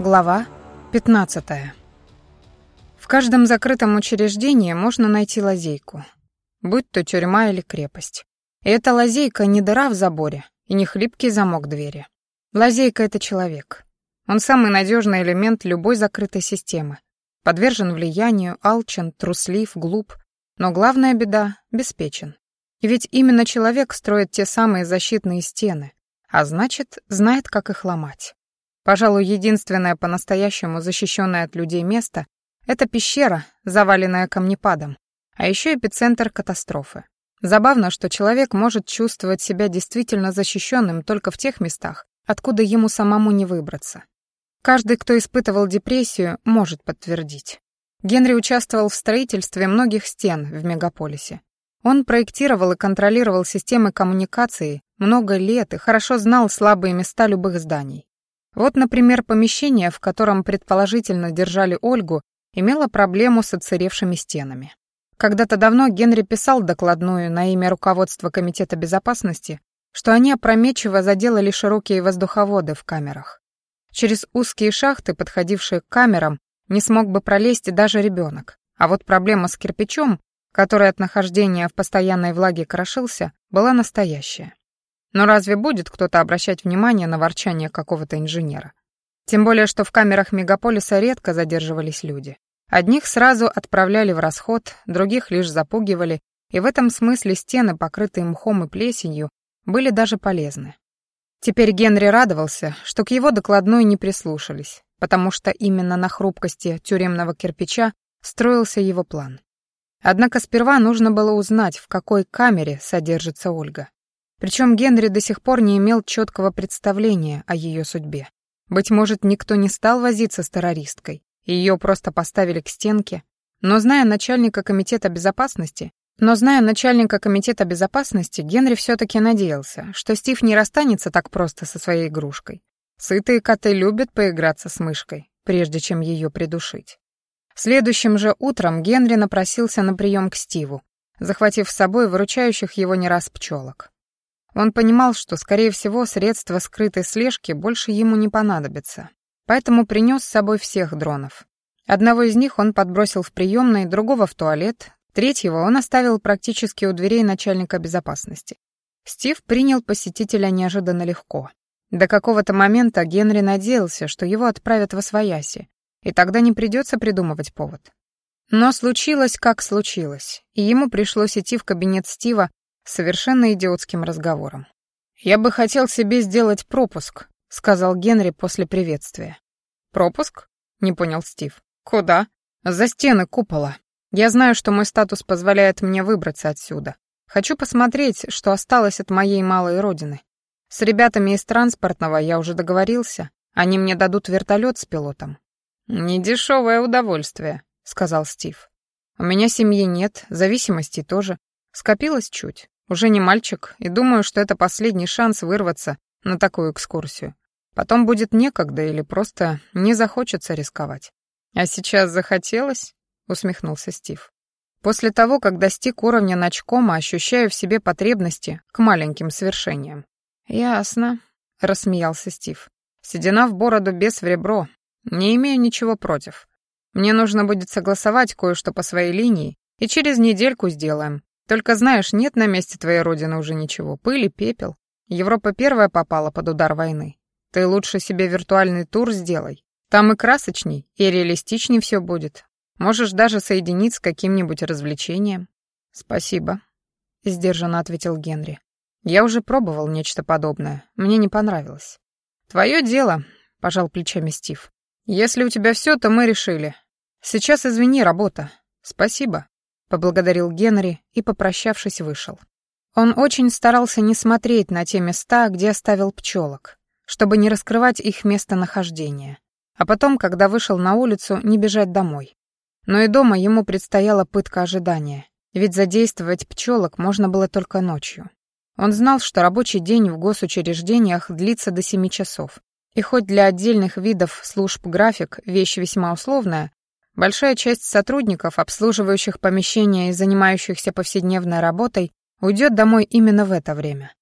Глава 15. В каждом закрытом учреждении можно найти лазейку, будь то тюрьма или крепость. И эта лазейка не дыра в заборе и не хлипкий замок двери. Лазейка — это человек. Он самый надежный элемент любой закрытой системы. Подвержен влиянию, алчен, труслив, глуп. Но главная беда — беспечен. И ведь именно человек строит те самые защитные стены, а значит, знает, как их ломать. Пожалуй, единственное по-настоящему защищенное от людей место — это пещера, заваленная камнепадом, а еще эпицентр катастрофы. Забавно, что человек может чувствовать себя действительно защищенным только в тех местах, откуда ему самому не выбраться. Каждый, кто испытывал депрессию, может подтвердить. Генри участвовал в строительстве многих стен в мегаполисе. Он проектировал и контролировал системы коммуникации много лет и хорошо знал слабые места любых зданий. Вот, например, помещение, в котором предположительно держали Ольгу, имело проблему с отсыревшими стенами. Когда-то давно Генри писал докладную на имя руководства Комитета безопасности, что они опрометчиво заделали широкие воздуховоды в камерах. Через узкие шахты, подходившие к камерам, не смог бы пролезть даже ребенок. А вот проблема с кирпичом, который от нахождения в постоянной влаге крошился, была настоящая. Но разве будет кто-то обращать внимание на ворчание какого-то инженера? Тем более, что в камерах мегаполиса редко задерживались люди. Одних сразу отправляли в расход, других лишь запугивали, и в этом смысле стены, покрытые мхом и плесенью, были даже полезны. Теперь Генри радовался, что к его докладной не прислушались, потому что именно на хрупкости тюремного кирпича строился его план. Однако сперва нужно было узнать, в какой камере содержится Ольга. Причем Генри до сих пор не имел четкого представления о ее судьбе. Быть может, никто не стал возиться с террористкой, ее просто поставили к стенке. Но зная начальника комитета безопасности, но зная начальника комитета безопасности, Генри все-таки надеялся, что Стив не расстанется так просто со своей игрушкой. Сытые коты любят поиграться с мышкой, прежде чем ее придушить. Следующим же утром Генри напросился на прием к Стиву, захватив с собой выручающих его не раз пчелок. Он понимал, что, скорее всего, средства скрытой слежки больше ему не понадобятся, поэтому принес с собой всех дронов. Одного из них он подбросил в приемной, другого в туалет, третьего он оставил практически у дверей начальника безопасности. Стив принял посетителя неожиданно легко. До какого-то момента Генри надеялся, что его отправят в Освояси, и тогда не придется придумывать повод. Но случилось, как случилось, и ему пришлось идти в кабинет Стива совершенно идиотским разговором. «Я бы хотел себе сделать пропуск», — сказал Генри после приветствия. «Пропуск?» — не понял Стив. «Куда?» «За стены купола. Я знаю, что мой статус позволяет мне выбраться отсюда. Хочу посмотреть, что осталось от моей малой родины. С ребятами из транспортного я уже договорился. Они мне дадут вертолет с пилотом». «Недешевое удовольствие», — сказал Стив. «У меня семьи нет, зависимости тоже. Скопилось чуть. Уже не мальчик, и думаю, что это последний шанс вырваться на такую экскурсию. Потом будет некогда или просто не захочется рисковать. А сейчас захотелось? усмехнулся Стив. После того, как достиг уровня ночкома, ощущаю в себе потребности к маленьким свершениям. Ясно, рассмеялся Стив. Седина в бороду без в ребро. Не имею ничего против. Мне нужно будет согласовать кое-что по своей линии, и через недельку сделаем. Только знаешь, нет на месте твоей родины уже ничего. Пыль и пепел. Европа первая попала под удар войны. Ты лучше себе виртуальный тур сделай. Там и красочней, и реалистичней все будет. Можешь даже соединить с каким-нибудь развлечением. Спасибо, сдержанно ответил Генри. Я уже пробовал нечто подобное. Мне не понравилось. Твое дело, пожал плечами Стив. Если у тебя все, то мы решили. Сейчас извини, работа. Спасибо поблагодарил Генри и, попрощавшись, вышел. Он очень старался не смотреть на те места, где оставил пчелок, чтобы не раскрывать их местонахождение, а потом, когда вышел на улицу, не бежать домой. Но и дома ему предстояла пытка ожидания, ведь задействовать пчелок можно было только ночью. Он знал, что рабочий день в госучреждениях длится до семи часов, и хоть для отдельных видов служб график вещь весьма условная, Большая часть сотрудников, обслуживающих помещения и занимающихся повседневной работой, уйдет домой именно в это время.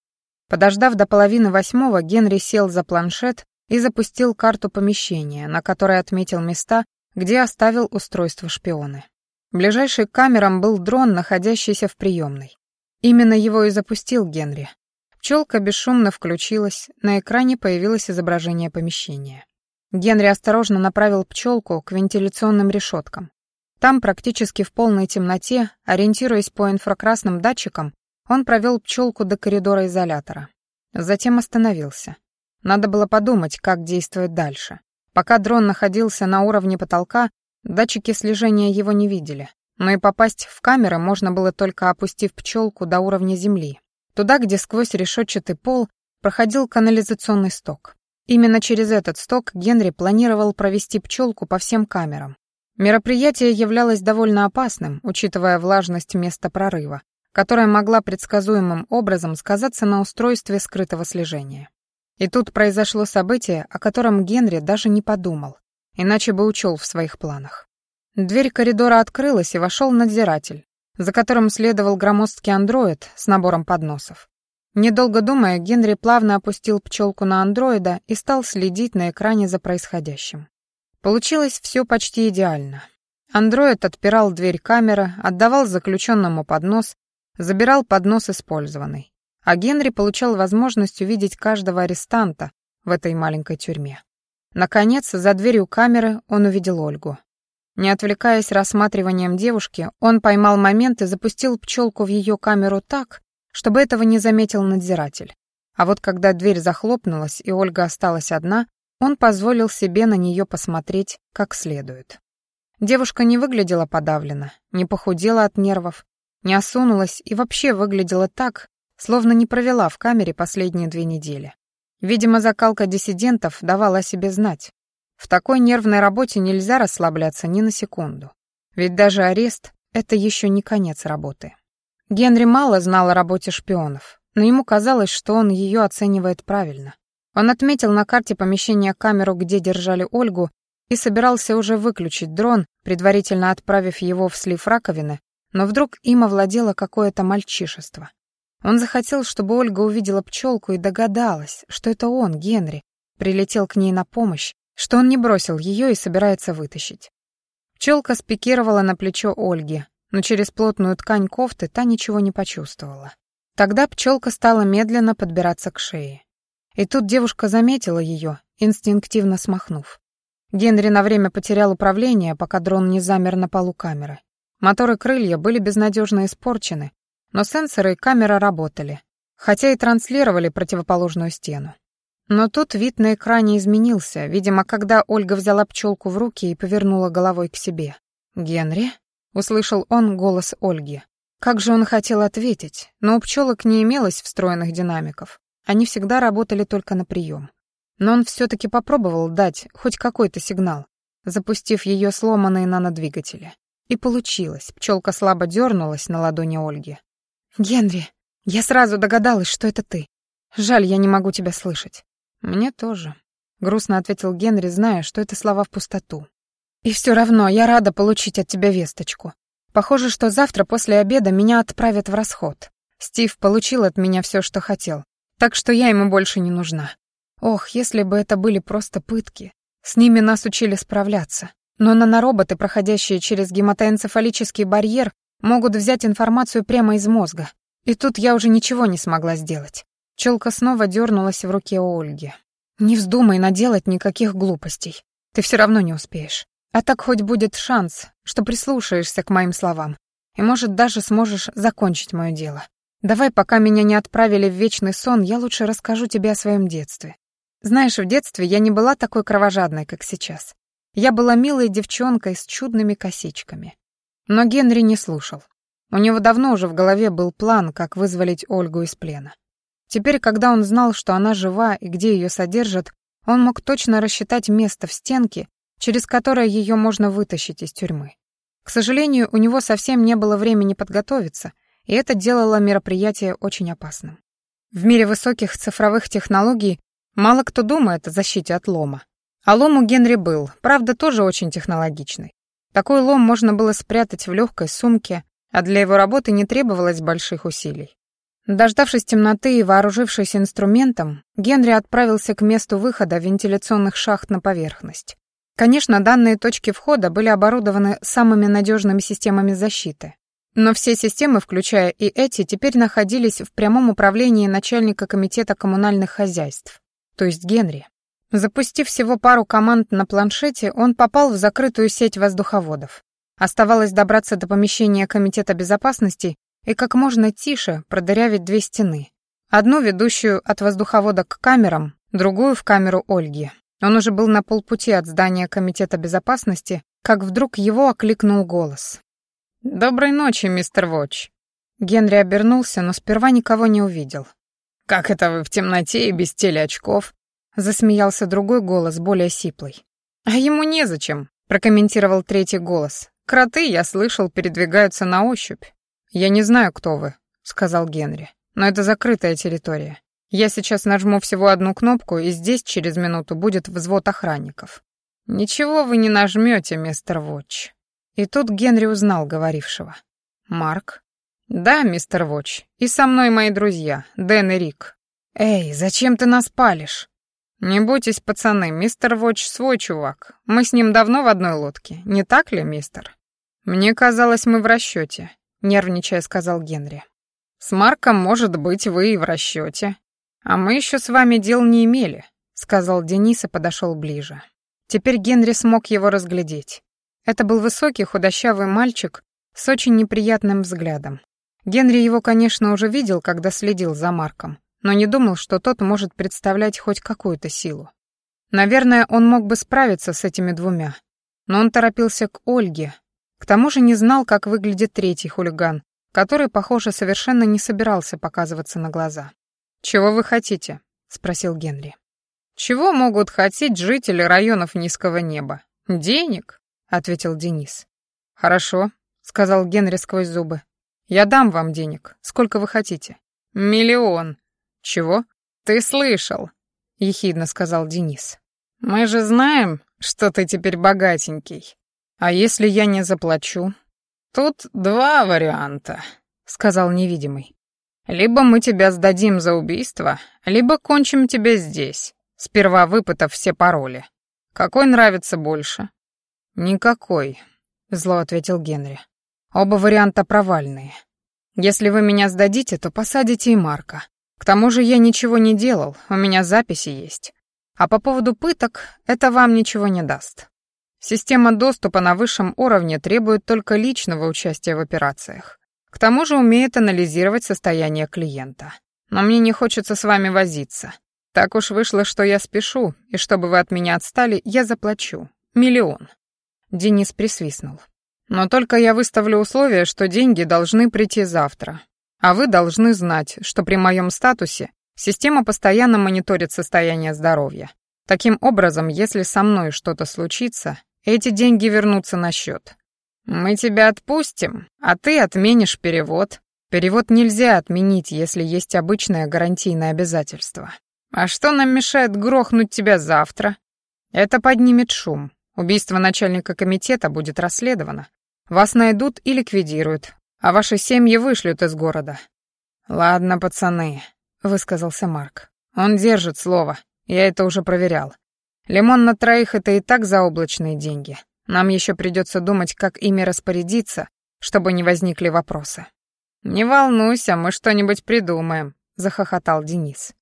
Подождав до половины восьмого, Генри сел за планшет и запустил карту помещения, на которой отметил места, где оставил устройство шпионы. Ближайший к камерам был дрон, находящийся в приемной. Именно его и запустил Генри. Пчелка бесшумно включилась, на экране появилось изображение помещения. Генри осторожно направил пчелку к вентиляционным решеткам. Там, практически в полной темноте, ориентируясь по инфракрасным датчикам, он провел пчелку до коридора изолятора. Затем остановился. Надо было подумать, как действовать дальше. Пока дрон находился на уровне потолка, датчики слежения его не видели. Но и попасть в камеры можно было только опустив пчелку до уровня земли. Туда, где сквозь решетчатый пол проходил канализационный сток. Именно через этот сток Генри планировал провести пчелку по всем камерам. Мероприятие являлось довольно опасным, учитывая влажность места прорыва, которая могла предсказуемым образом сказаться на устройстве скрытого слежения. И тут произошло событие, о котором Генри даже не подумал, иначе бы учел в своих планах. Дверь коридора открылась, и вошел надзиратель, за которым следовал громоздкий андроид с набором подносов. Недолго думая, Генри плавно опустил пчелку на андроида и стал следить на экране за происходящим. Получилось все почти идеально. Андроид отпирал дверь камеры, отдавал заключенному поднос, забирал поднос использованный. А Генри получал возможность увидеть каждого арестанта в этой маленькой тюрьме. Наконец, за дверью камеры он увидел Ольгу. Не отвлекаясь рассматриванием девушки, он поймал момент и запустил пчелку в ее камеру так, чтобы этого не заметил надзиратель. А вот когда дверь захлопнулась и Ольга осталась одна, он позволил себе на нее посмотреть как следует. Девушка не выглядела подавлена, не похудела от нервов, не осунулась и вообще выглядела так, словно не провела в камере последние две недели. Видимо, закалка диссидентов давала себе знать. В такой нервной работе нельзя расслабляться ни на секунду. Ведь даже арест — это еще не конец работы. Генри мало знал о работе шпионов, но ему казалось, что он ее оценивает правильно. Он отметил на карте помещения камеру, где держали Ольгу, и собирался уже выключить дрон, предварительно отправив его в слив раковины, но вдруг им овладело какое-то мальчишество. Он захотел, чтобы Ольга увидела пчелку и догадалась, что это он, Генри, прилетел к ней на помощь, что он не бросил ее и собирается вытащить. Пчелка спикировала на плечо Ольги, но через плотную ткань кофты та ничего не почувствовала. Тогда пчелка стала медленно подбираться к шее. И тут девушка заметила ее, инстинктивно смахнув. Генри на время потерял управление, пока дрон не замер на полу камеры. Моторы крылья были безнадежно испорчены, но сенсоры и камера работали, хотя и транслировали противоположную стену. Но тут вид на экране изменился, видимо, когда Ольга взяла пчелку в руки и повернула головой к себе. «Генри?» — услышал он голос Ольги. Как же он хотел ответить, но у пчелок не имелось встроенных динамиков. Они всегда работали только на прием. Но он все-таки попробовал дать хоть какой-то сигнал, запустив ее сломанные нанодвигатели. И получилось. Пчелка слабо дернулась на ладони Ольги. «Генри, я сразу догадалась, что это ты. Жаль, я не могу тебя слышать». «Мне тоже», — грустно ответил Генри, зная, что это слова в пустоту. «И все равно я рада получить от тебя весточку. Похоже, что завтра после обеда меня отправят в расход. Стив получил от меня все, что хотел, так что я ему больше не нужна. Ох, если бы это были просто пытки. С ними нас учили справляться. Но нанороботы, проходящие через гематоэнцефалический барьер, могут взять информацию прямо из мозга. И тут я уже ничего не смогла сделать. Челка снова дернулась в руке у Ольги. «Не вздумай наделать никаких глупостей. Ты все равно не успеешь. А так хоть будет шанс, что прислушаешься к моим словам. И, может, даже сможешь закончить мое дело. Давай, пока меня не отправили в вечный сон, я лучше расскажу тебе о своем детстве. Знаешь, в детстве я не была такой кровожадной, как сейчас. Я была милой девчонкой с чудными косичками. Но Генри не слушал. У него давно уже в голове был план, как вызволить Ольгу из плена. Теперь, когда он знал, что она жива и где ее содержат, он мог точно рассчитать место в стенке, через которое ее можно вытащить из тюрьмы. К сожалению, у него совсем не было времени подготовиться, и это делало мероприятие очень опасным. В мире высоких цифровых технологий мало кто думает о защите от лома. А лом у Генри был, правда, тоже очень технологичный. Такой лом можно было спрятать в легкой сумке, а для его работы не требовалось больших усилий. Дождавшись темноты и вооружившись инструментом, Генри отправился к месту выхода вентиляционных шахт на поверхность. Конечно, данные точки входа были оборудованы самыми надежными системами защиты. Но все системы, включая и эти, теперь находились в прямом управлении начальника комитета коммунальных хозяйств, то есть Генри. Запустив всего пару команд на планшете, он попал в закрытую сеть воздуховодов. Оставалось добраться до помещения комитета безопасности и как можно тише продырявить две стены. Одну, ведущую от воздуховода к камерам, другую в камеру Ольги. Он уже был на полпути от здания комитета безопасности, как вдруг его окликнул голос. «Доброй ночи, мистер Вотч». Генри обернулся, но сперва никого не увидел. «Как это вы в темноте и без телеочков?» Засмеялся другой голос, более сиплый. «А ему незачем», — прокомментировал третий голос. «Кроты, я слышал, передвигаются на ощупь». «Я не знаю, кто вы», — сказал Генри. «Но это закрытая территория. Я сейчас нажму всего одну кнопку, и здесь через минуту будет взвод охранников». «Ничего вы не нажмете, мистер Вотч». И тут Генри узнал говорившего. «Марк?» «Да, мистер Вотч. И со мной мои друзья, Дэн и Рик». «Эй, зачем ты нас палишь?» «Не бойтесь, пацаны, мистер Вотч свой чувак. Мы с ним давно в одной лодке, не так ли, мистер?» «Мне казалось, мы в расчете», — нервничая сказал Генри. «С Марком, может быть, вы и в расчете. А мы еще с вами дел не имели», — сказал Денис и подошел ближе. Теперь Генри смог его разглядеть. Это был высокий, худощавый мальчик с очень неприятным взглядом. Генри его, конечно, уже видел, когда следил за Марком но не думал, что тот может представлять хоть какую-то силу. Наверное, он мог бы справиться с этими двумя, но он торопился к Ольге, к тому же не знал, как выглядит третий хулиган, который, похоже, совершенно не собирался показываться на глаза. «Чего вы хотите?» — спросил Генри. «Чего могут хотеть жители районов низкого неба? Денег?» — ответил Денис. «Хорошо», — сказал Генри сквозь зубы. «Я дам вам денег. Сколько вы хотите?» «Миллион», «Чего? Ты слышал?» — ехидно сказал Денис. «Мы же знаем, что ты теперь богатенький. А если я не заплачу?» «Тут два варианта», — сказал невидимый. «Либо мы тебя сдадим за убийство, либо кончим тебя здесь, сперва выпытав все пароли. Какой нравится больше?» «Никакой», — зло ответил Генри. «Оба варианта провальные. Если вы меня сдадите, то посадите и Марка. К тому же я ничего не делал, у меня записи есть. А по поводу пыток, это вам ничего не даст. Система доступа на высшем уровне требует только личного участия в операциях. К тому же умеет анализировать состояние клиента. Но мне не хочется с вами возиться. Так уж вышло, что я спешу, и чтобы вы от меня отстали, я заплачу. Миллион. Денис присвистнул. Но только я выставлю условие, что деньги должны прийти завтра. А вы должны знать, что при моем статусе система постоянно мониторит состояние здоровья. Таким образом, если со мной что-то случится, эти деньги вернутся на счет. Мы тебя отпустим, а ты отменишь перевод. Перевод нельзя отменить, если есть обычное гарантийное обязательство. А что нам мешает грохнуть тебя завтра? Это поднимет шум. Убийство начальника комитета будет расследовано. Вас найдут и ликвидируют, а ваши семьи вышлют из города». «Ладно, пацаны», — высказался Марк. «Он держит слово, я это уже проверял. Лимон на троих — это и так заоблачные деньги. Нам еще придется думать, как ими распорядиться, чтобы не возникли вопросы». «Не волнуйся, мы что-нибудь придумаем», — захохотал Денис.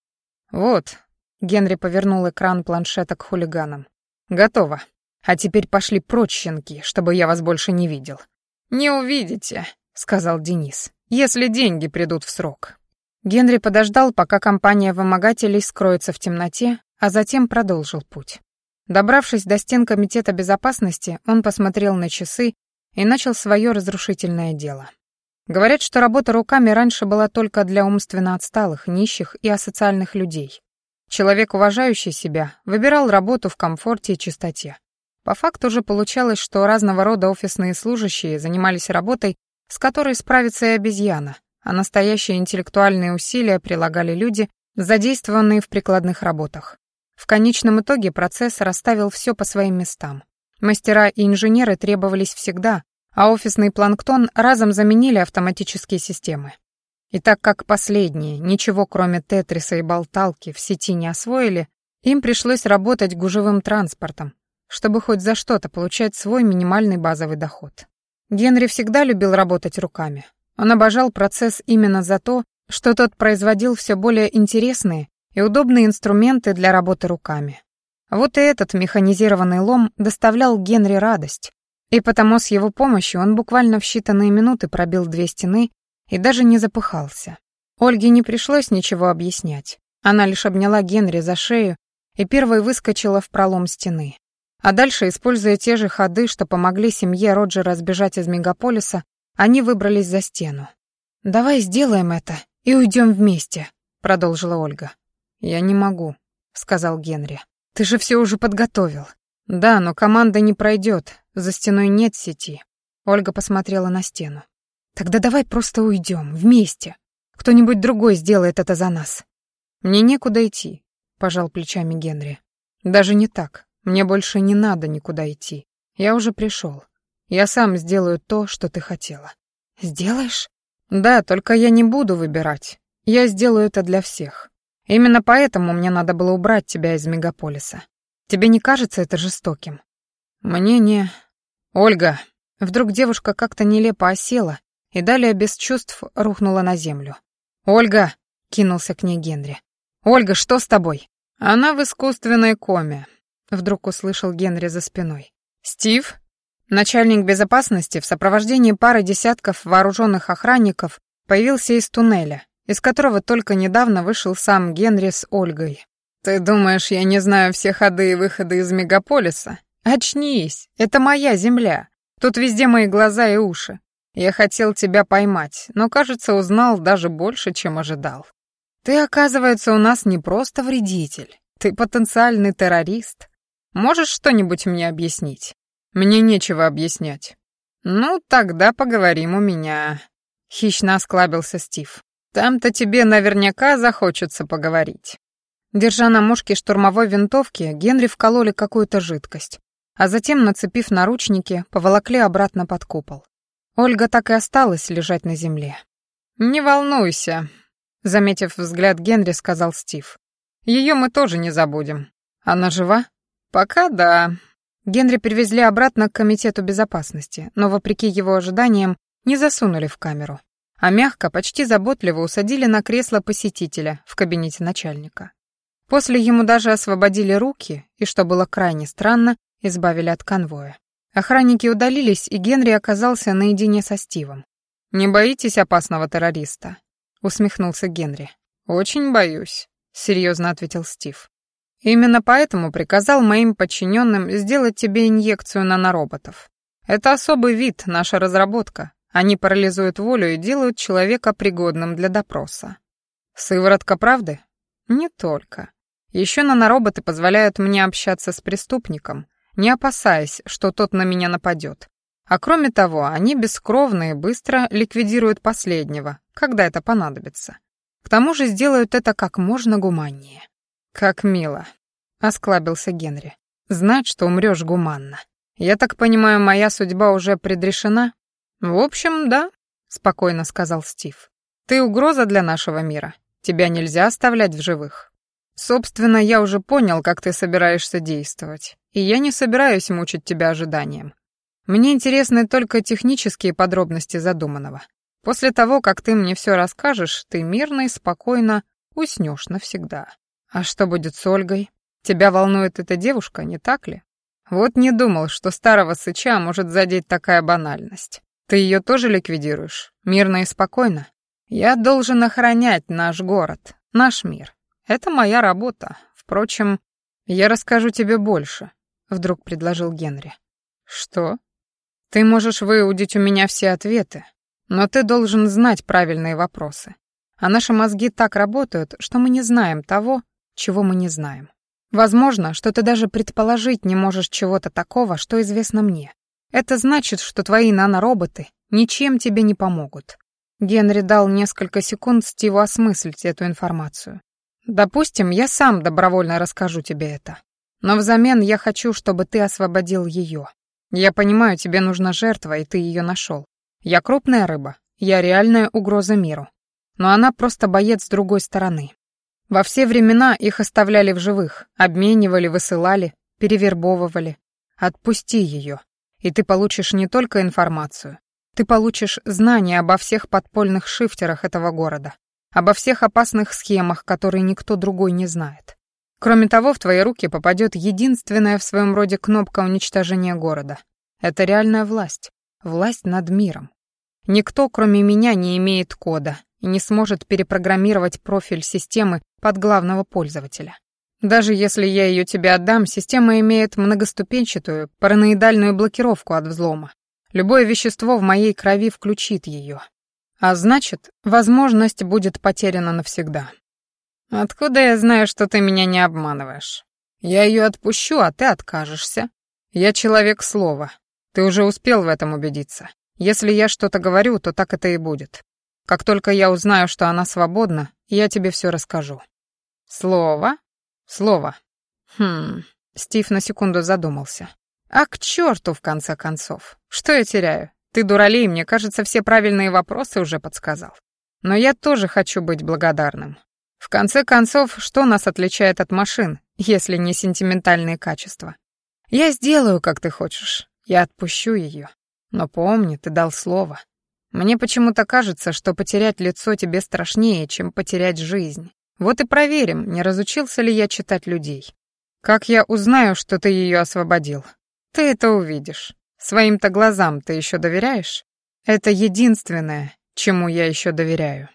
«Вот», — Генри повернул экран планшета к хулиганам. «Готово. А теперь пошли прочь, щенки, чтобы я вас больше не видел». «Не увидите», сказал Денис. «Если деньги придут в срок». Генри подождал, пока компания вымогателей скроется в темноте, а затем продолжил путь. Добравшись до стен Комитета безопасности, он посмотрел на часы и начал свое разрушительное дело. Говорят, что работа руками раньше была только для умственно отсталых, нищих и асоциальных людей. Человек, уважающий себя, выбирал работу в комфорте и чистоте. По факту же получалось, что разного рода офисные служащие занимались работой, с которой справится и обезьяна, а настоящие интеллектуальные усилия прилагали люди, задействованные в прикладных работах. В конечном итоге процесс расставил все по своим местам. Мастера и инженеры требовались всегда, а офисный планктон разом заменили автоматические системы. И так как последние ничего кроме тетриса и болталки в сети не освоили, им пришлось работать гужевым транспортом, чтобы хоть за что-то получать свой минимальный базовый доход. Генри всегда любил работать руками. Он обожал процесс именно за то, что тот производил все более интересные и удобные инструменты для работы руками. Вот и этот механизированный лом доставлял Генри радость, и потому с его помощью он буквально в считанные минуты пробил две стены и даже не запыхался. Ольге не пришлось ничего объяснять. Она лишь обняла Генри за шею и первой выскочила в пролом стены. А дальше, используя те же ходы, что помогли семье Роджера сбежать из мегаполиса, они выбрались за стену. «Давай сделаем это и уйдем вместе», — продолжила Ольга. «Я не могу», — сказал Генри. «Ты же все уже подготовил». «Да, но команда не пройдет, за стеной нет сети». Ольга посмотрела на стену. «Тогда давай просто уйдем, вместе. Кто-нибудь другой сделает это за нас». «Мне некуда идти», — пожал плечами Генри. «Даже не так. Мне больше не надо никуда идти. Я уже пришел. Я сам сделаю то, что ты хотела». «Сделаешь?» «Да, только я не буду выбирать. Я сделаю это для всех. Именно поэтому мне надо было убрать тебя из мегаполиса. Тебе не кажется это жестоким? Мне не... Ольга. Вдруг девушка как-то нелепо осела и далее без чувств рухнула на землю. Ольга, кинулся к ней Генри. Ольга, что с тобой? Она в искусственной коме. Вдруг услышал Генри за спиной. Стив, начальник безопасности в сопровождении пары десятков вооруженных охранников появился из туннеля из которого только недавно вышел сам Генри с Ольгой. «Ты думаешь, я не знаю все ходы и выходы из мегаполиса? Очнись, это моя земля. Тут везде мои глаза и уши. Я хотел тебя поймать, но, кажется, узнал даже больше, чем ожидал. Ты, оказывается, у нас не просто вредитель, ты потенциальный террорист. Можешь что-нибудь мне объяснить? Мне нечего объяснять. Ну, тогда поговорим у меня. Хищно осклабился Стив. Там-то тебе наверняка захочется поговорить». Держа на мушке штурмовой винтовки, Генри вкололи какую-то жидкость, а затем, нацепив наручники, поволокли обратно под купол. Ольга так и осталась лежать на земле. «Не волнуйся», — заметив взгляд Генри, сказал Стив. «Ее мы тоже не забудем. Она жива?» «Пока да». Генри привезли обратно к Комитету безопасности, но, вопреки его ожиданиям, не засунули в камеру а мягко, почти заботливо усадили на кресло посетителя в кабинете начальника. После ему даже освободили руки и, что было крайне странно, избавили от конвоя. Охранники удалились, и Генри оказался наедине со Стивом. «Не боитесь опасного террориста?» — усмехнулся Генри. «Очень боюсь», — серьезно ответил Стив. «Именно поэтому приказал моим подчиненным сделать тебе инъекцию нанороботов. Это особый вид, наша разработка, они парализуют волю и делают человека пригодным для допроса. Сыворотка правды? Не только. Еще нанороботы позволяют мне общаться с преступником, не опасаясь, что тот на меня нападет. А кроме того, они бескровно и быстро ликвидируют последнего, когда это понадобится. К тому же сделают это как можно гуманнее. «Как мило», — осклабился Генри. «Знать, что умрешь гуманно. Я так понимаю, моя судьба уже предрешена?» «В общем, да», — спокойно сказал Стив. «Ты угроза для нашего мира. Тебя нельзя оставлять в живых. Собственно, я уже понял, как ты собираешься действовать, и я не собираюсь мучить тебя ожиданием. Мне интересны только технические подробности задуманного. После того, как ты мне все расскажешь, ты мирно и спокойно уснешь навсегда. А что будет с Ольгой? Тебя волнует эта девушка, не так ли? Вот не думал, что старого сыча может задеть такая банальность. Ты ее тоже ликвидируешь? Мирно и спокойно? Я должен охранять наш город, наш мир. Это моя работа. Впрочем, я расскажу тебе больше, вдруг предложил Генри. Что? Ты можешь выудить у меня все ответы, но ты должен знать правильные вопросы. А наши мозги так работают, что мы не знаем того, чего мы не знаем. Возможно, что ты даже предположить не можешь чего-то такого, что известно мне. Это значит, что твои нанороботы ничем тебе не помогут. Генри дал несколько секунд Стиву осмыслить эту информацию. Допустим, я сам добровольно расскажу тебе это. Но взамен я хочу, чтобы ты освободил ее. Я понимаю, тебе нужна жертва, и ты ее нашел. Я крупная рыба, я реальная угроза миру. но она просто боец с другой стороны. Во все времена их оставляли в живых, обменивали, высылали, перевербовывали. Отпусти ее, и ты получишь не только информацию, ты получишь знания обо всех подпольных шифтерах этого города, обо всех опасных схемах, которые никто другой не знает. Кроме того, в твои руки попадет единственная в своем роде кнопка уничтожения города. Это реальная власть, власть над миром. Никто, кроме меня, не имеет кода и не сможет перепрограммировать профиль системы под главного пользователя. Даже если я ее тебе отдам, система имеет многоступенчатую параноидальную блокировку от взлома. Любое вещество в моей крови включит ее. А значит, возможность будет потеряна навсегда. Откуда я знаю, что ты меня не обманываешь? Я ее отпущу, а ты откажешься. Я человек слова. Ты уже успел в этом убедиться. Если я что-то говорю, то так это и будет. Как только я узнаю, что она свободна, я тебе все расскажу. Слово? Слово. Хм. Стив на секунду задумался. А к черту, в конце концов. Что я теряю? Ты дуралей, мне кажется, все правильные вопросы уже подсказал. Но я тоже хочу быть благодарным. В конце концов, что нас отличает от машин, если не сентиментальные качества? Я сделаю, как ты хочешь. Я отпущу ее. Но помни, ты дал слово. Мне почему-то кажется, что потерять лицо тебе страшнее, чем потерять жизнь. Вот и проверим, не разучился ли я читать людей. Как я узнаю, что ты ее освободил? Ты это увидишь. Своим-то глазам ты еще доверяешь? Это единственное, чему я еще доверяю.